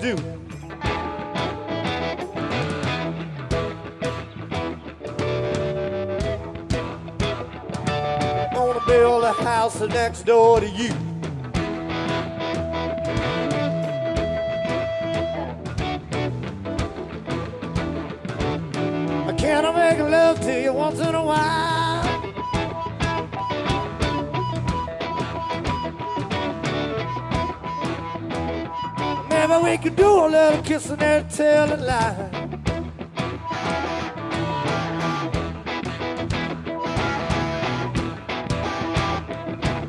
do. Gonna build a house next door to you. I can I make love to you once in a while? Maybe we could do a little kissing and telling lies.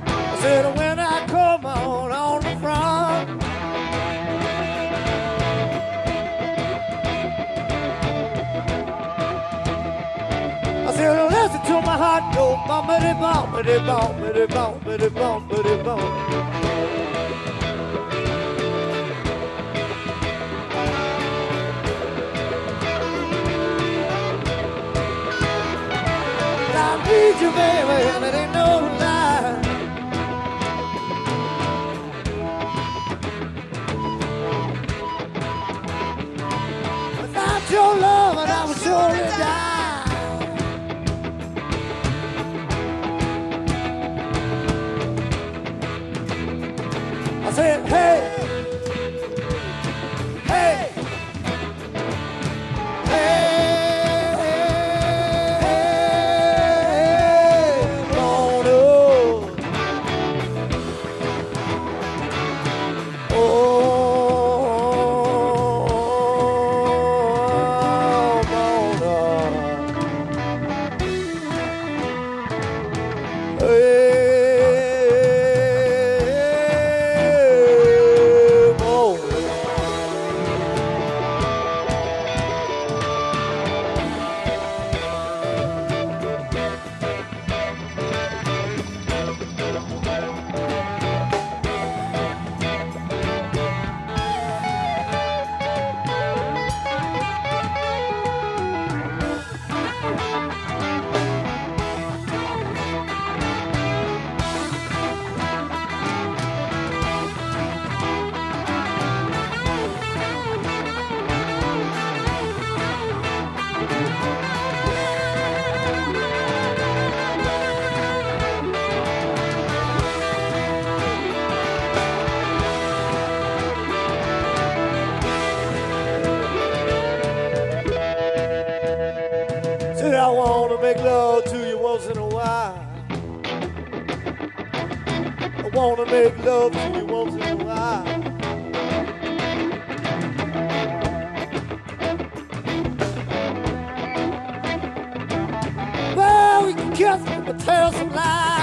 I said when I come on on the front. I said listen to my heart oh, go bumpity bumpity bumpity bumpity bumpity bump. Baby, it ain't no lie. Without your love, I would surely die. I said, hey, make love to you once in a while. I wanna make love to you once in a while. Well, we can kiss but tell some lies.